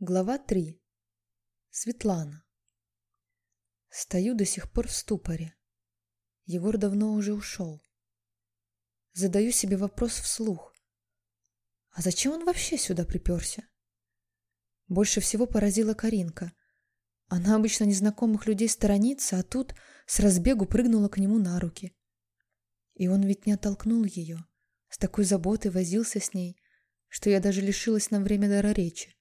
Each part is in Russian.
Глава 3. Светлана. Стою до сих пор в ступоре. Егор давно уже ушел. Задаю себе вопрос вслух. А зачем он вообще сюда приперся? Больше всего поразила Каринка. Она обычно незнакомых людей сторонится, а тут с разбегу прыгнула к нему на руки. И он ведь не оттолкнул ее. С такой заботой возился с ней, что я даже лишилась на время дара речи.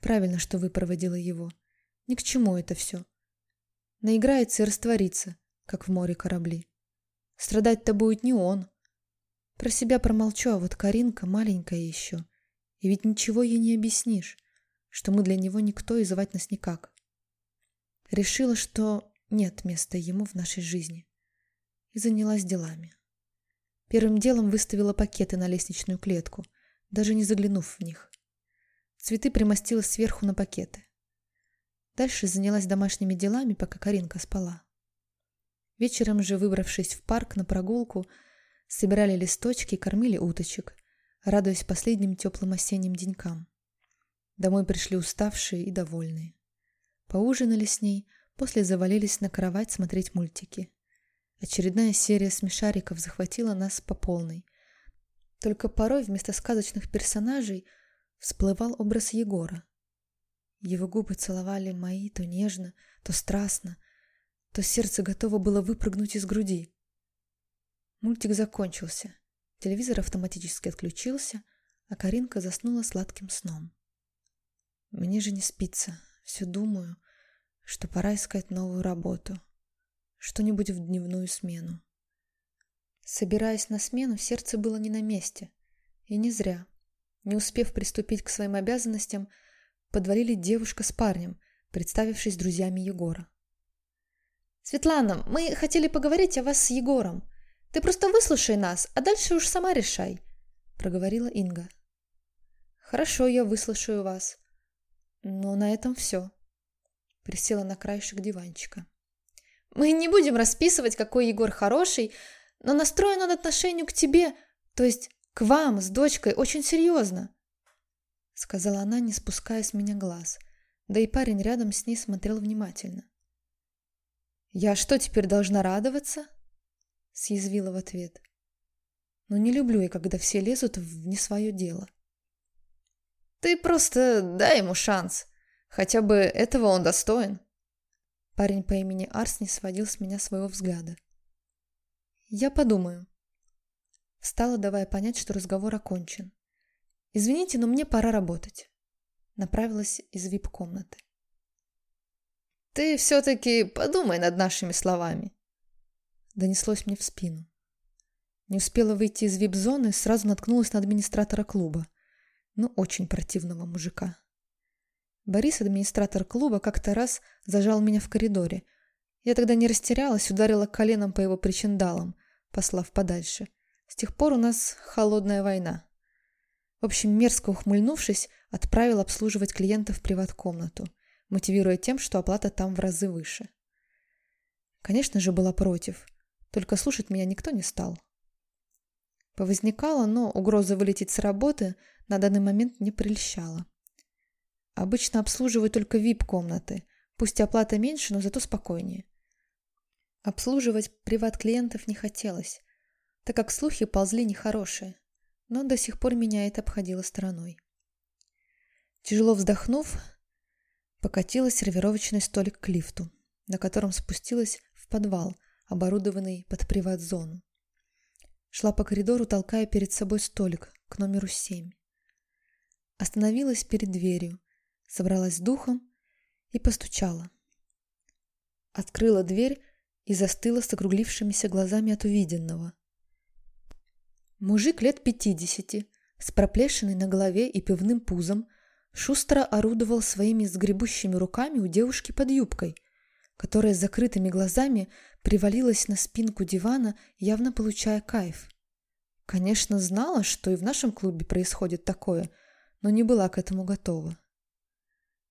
Правильно, что вы проводила его. Ни к чему это все. Наиграется и растворится, как в море корабли. Страдать-то будет не он. Про себя промолчу, а вот Каринка маленькая еще. И ведь ничего ей не объяснишь, что мы для него никто и звать нас никак. Решила, что нет места ему в нашей жизни. И занялась делами. Первым делом выставила пакеты на лестничную клетку, даже не заглянув в них. Цветы примостила сверху на пакеты. Дальше занялась домашними делами, пока Каринка спала. Вечером же, выбравшись в парк на прогулку, собирали листочки и кормили уточек, радуясь последним теплым осенним денькам. Домой пришли уставшие и довольные. Поужинали с ней, после завалились на кровать смотреть мультики. Очередная серия смешариков захватила нас по полной. Только порой вместо сказочных персонажей – всплывал образ Егора. Его губы целовали мои то нежно, то страстно, то сердце готово было выпрыгнуть из груди. Мультик закончился. Телевизор автоматически отключился, а Каринка заснула сладким сном. Мне же не спится. Все думаю, что пора искать новую работу. Что-нибудь в дневную смену. Собираясь на смену, сердце было не на месте. И не зря. Не успев приступить к своим обязанностям, подвалили девушка с парнем, представившись друзьями Егора. «Светлана, мы хотели поговорить о вас с Егором. Ты просто выслушай нас, а дальше уж сама решай», — проговорила Инга. «Хорошо, я выслушаю вас. Но на этом все». Присела на краешек диванчика. «Мы не будем расписывать, какой Егор хороший, но настроен он отношению к тебе, то есть к вам с дочкой очень серьезно, сказала она, не спуская с меня глаз. Да и парень рядом с ней смотрел внимательно. Я что, теперь должна радоваться? съязвила в ответ. Но не люблю я, когда все лезут в не свое дело. Ты просто дай ему шанс. Хотя бы этого он достоин. Парень по имени Арс не сводил с меня своего взгляда. Я подумаю, Встала, давая понять, что разговор окончен. «Извините, но мне пора работать». Направилась из вип-комнаты. «Ты все-таки подумай над нашими словами», донеслось мне в спину. Не успела выйти из вип-зоны, сразу наткнулась на администратора клуба. Ну, очень противного мужика. Борис, администратор клуба, как-то раз зажал меня в коридоре. Я тогда не растерялась, ударила коленом по его причиндалам, послав подальше. С тех пор у нас холодная война. В общем, мерзко ухмыльнувшись, отправил обслуживать клиента в приват-комнату, мотивируя тем, что оплата там в разы выше. Конечно же, была против, только слушать меня никто не стал. Повозникало, но угроза вылететь с работы на данный момент не прельщала. Обычно обслуживаю только VIP-комнаты, пусть оплата меньше, но зато спокойнее. Обслуживать приват-клиентов не хотелось, так как слухи ползли нехорошие, но до сих пор меня это обходило стороной. Тяжело вздохнув, покатила сервировочный столик к лифту, на котором спустилась в подвал, оборудованный под приват-зону. Шла по коридору, толкая перед собой столик к номеру семь. Остановилась перед дверью, собралась с духом и постучала. Открыла дверь и застыла с округлившимися глазами от увиденного. Мужик лет пятидесяти, с проплешиной на голове и пивным пузом, шустро орудовал своими сгребущими руками у девушки под юбкой, которая с закрытыми глазами привалилась на спинку дивана, явно получая кайф. Конечно, знала, что и в нашем клубе происходит такое, но не была к этому готова.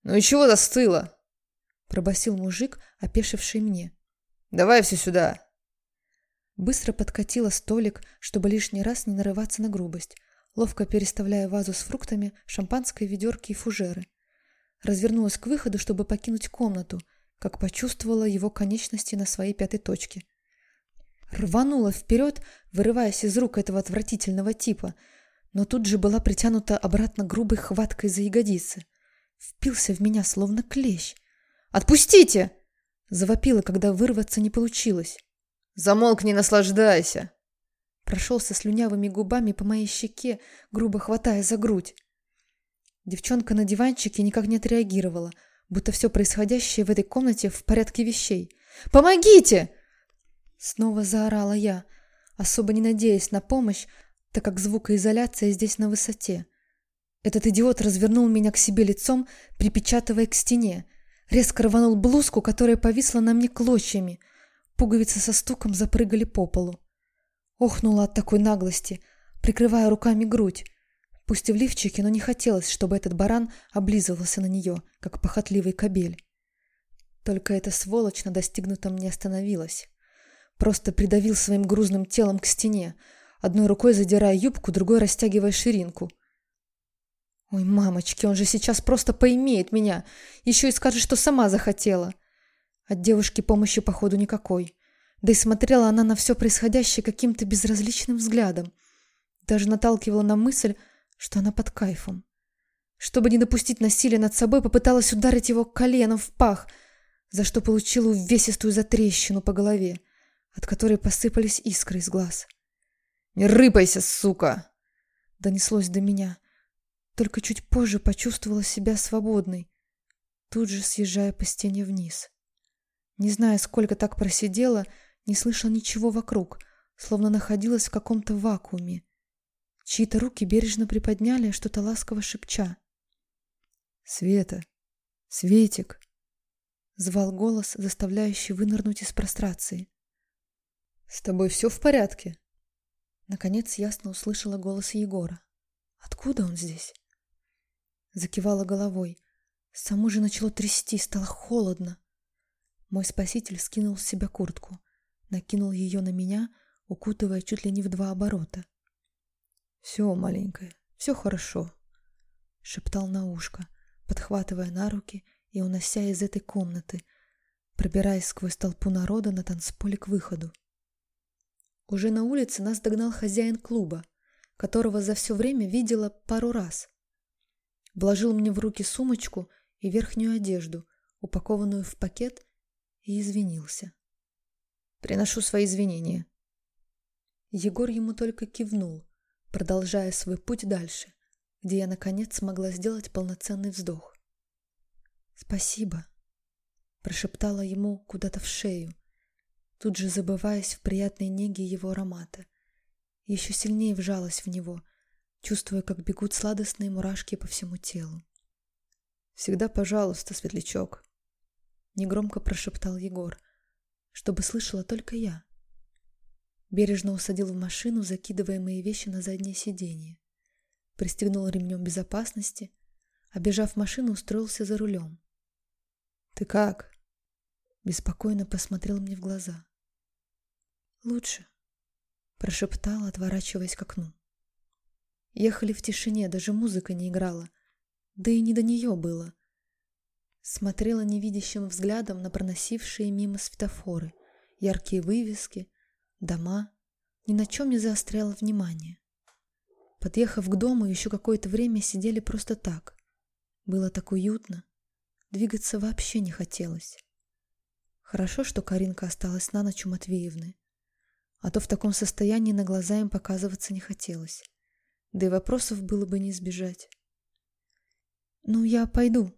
«Ну и чего застыла?» – пробасил мужик, опешивший мне. «Давай все сюда!» Быстро подкатила столик, чтобы лишний раз не нарываться на грубость. ловко переставляя вазу с фруктами, шампанское, ведерки и фужеры. Развернулась к выходу, чтобы покинуть комнату, как почувствовала его конечности на своей пятой точке. Рванула вперед, вырываясь из рук этого отвратительного типа, но тут же была притянута обратно грубой хваткой за ягодицы. Впился в меня, словно клещ. «Отпустите!» Завопила, когда вырваться не получилось. «Замолкни, наслаждайся!» Прошелся слюнявыми губами по моей щеке, грубо хватая за грудь. Девчонка на диванчике никак не отреагировала, будто все происходящее в этой комнате в порядке вещей. «Помогите!» Снова заорала я, особо не надеясь на помощь, так как звукоизоляция здесь на высоте. Этот идиот развернул меня к себе лицом, припечатывая к стене. Резко рванул блузку, которая повисла на мне клочьями. Пуговицы со стуком запрыгали по полу. Охнула от такой наглости, прикрывая руками грудь. Пусть и в лифчике, но не хотелось, чтобы этот баран облизывался на нее, как похотливый кобель. Только эта сволочь на достигнутом не остановилась. Просто придавил своим грузным телом к стене, одной рукой задирая юбку, другой растягивая ширинку. Ой, мамочки, он же сейчас просто поимеет меня, еще и скажет, что сама захотела. От девушки помощи, походу, никакой. Да и смотрела она на все происходящее каким-то безразличным взглядом. Даже наталкивала на мысль, что она под кайфом. Чтобы не допустить насилия над собой, попыталась ударить его коленом в пах, за что получила увесистую затрещину по голове, от которой посыпались искры из глаз. «Не рыпайся, сука!» Донеслось до меня. Только чуть позже почувствовала себя свободной, тут же съезжая по стене вниз. Не зная, сколько так просидела, не слышала ничего вокруг, словно находилась в каком-то вакууме. Чьи-то руки бережно приподняли, что-то ласково шепча. «Света! Светик!» — звал голос, заставляющий вынырнуть из прострации. «С тобой все в порядке?» Наконец ясно услышала голос Егора. «Откуда он здесь?» Закивала головой. Саму же начало трясти, стало холодно. Мой спаситель скинул с себя куртку накинул ее на меня, укутывая чуть ли не в два оборота. «Все, маленькая, все хорошо», — шептал на ушко, подхватывая на руки и унося из этой комнаты, пробираясь сквозь толпу народа на танцполе к выходу. Уже на улице нас догнал хозяин клуба, которого за все время видела пару раз. Вложил мне в руки сумочку и верхнюю одежду, упакованную в пакет, и извинился. Приношу свои извинения. Егор ему только кивнул, продолжая свой путь дальше, где я, наконец, смогла сделать полноценный вздох. «Спасибо», — прошептала ему куда-то в шею, тут же забываясь в приятной неге его аромата. Еще сильнее вжалась в него, чувствуя, как бегут сладостные мурашки по всему телу. «Всегда пожалуйста, светлячок», — негромко прошептал Егор, чтобы слышала только я. Бережно усадил в машину, закидывая мои вещи на заднее сиденье. Пристегнул ремнем безопасности, обежав машину, устроился за рулем. «Ты как?» Беспокойно посмотрел мне в глаза. «Лучше», — прошептал, отворачиваясь к окну. Ехали в тишине, даже музыка не играла. Да и не до нее было — Смотрела невидящим взглядом на проносившие мимо светофоры, яркие вывески, дома, ни на чем не заостряла внимание. Подъехав к дому, еще какое-то время сидели просто так. Было так уютно. Двигаться вообще не хотелось. Хорошо, что Каринка осталась на ночь у Матвеевны. А то в таком состоянии на глаза им показываться не хотелось. Да и вопросов было бы не избежать. «Ну, я пойду»,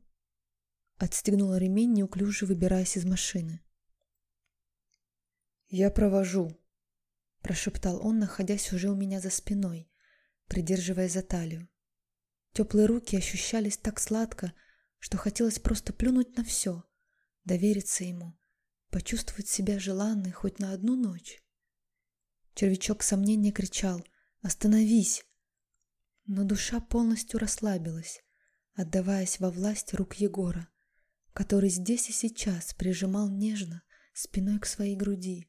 Отстегнула ремень, неуклюже выбираясь из машины. «Я провожу», — прошептал он, находясь уже у меня за спиной, придерживая за талию. Теплые руки ощущались так сладко, что хотелось просто плюнуть на все, довериться ему, почувствовать себя желанной хоть на одну ночь. Червячок сомнения кричал «Остановись!», но душа полностью расслабилась, отдаваясь во власть рук Егора, который здесь и сейчас прижимал нежно спиной к своей груди,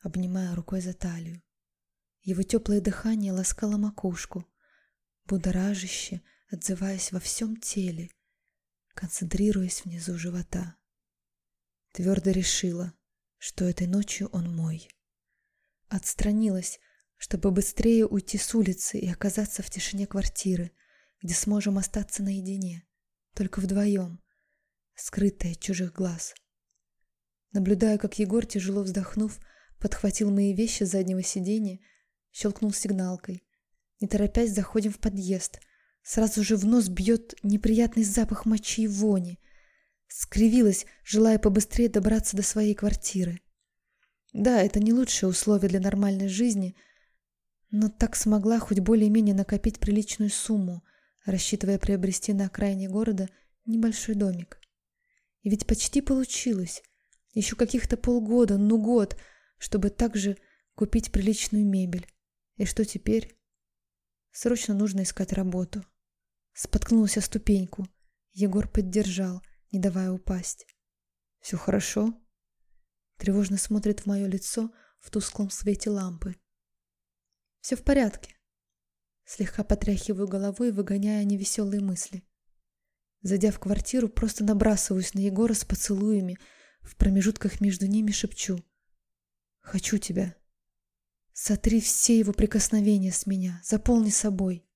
обнимая рукой за талию. Его теплое дыхание ласкало макушку, будоражище, отзываясь во всем теле, концентрируясь внизу живота. Твердо решила, что этой ночью он мой. Отстранилась, чтобы быстрее уйти с улицы и оказаться в тишине квартиры, где сможем остаться наедине, только вдвоем, скрытые от чужих глаз. Наблюдая, как Егор, тяжело вздохнув, подхватил мои вещи с заднего сиденья, щелкнул сигналкой. Не торопясь, заходим в подъезд. Сразу же в нос бьет неприятный запах мочи и вони. Скривилась, желая побыстрее добраться до своей квартиры. Да, это не лучшие условия для нормальной жизни, но так смогла хоть более-менее накопить приличную сумму, рассчитывая приобрести на окраине города небольшой домик. И ведь почти получилось. Еще каких-то полгода, ну год, чтобы также купить приличную мебель. И что теперь? Срочно нужно искать работу. Споткнулась о ступеньку. Егор поддержал, не давая упасть. «Все хорошо?» Тревожно смотрит в мое лицо в тусклом свете лампы. «Все в порядке». Слегка потряхиваю головой, выгоняя невеселые мысли. Зайдя в квартиру, просто набрасываюсь на Егора с поцелуями, в промежутках между ними шепчу. «Хочу тебя». Сотри все его прикосновения с меня, заполни собой.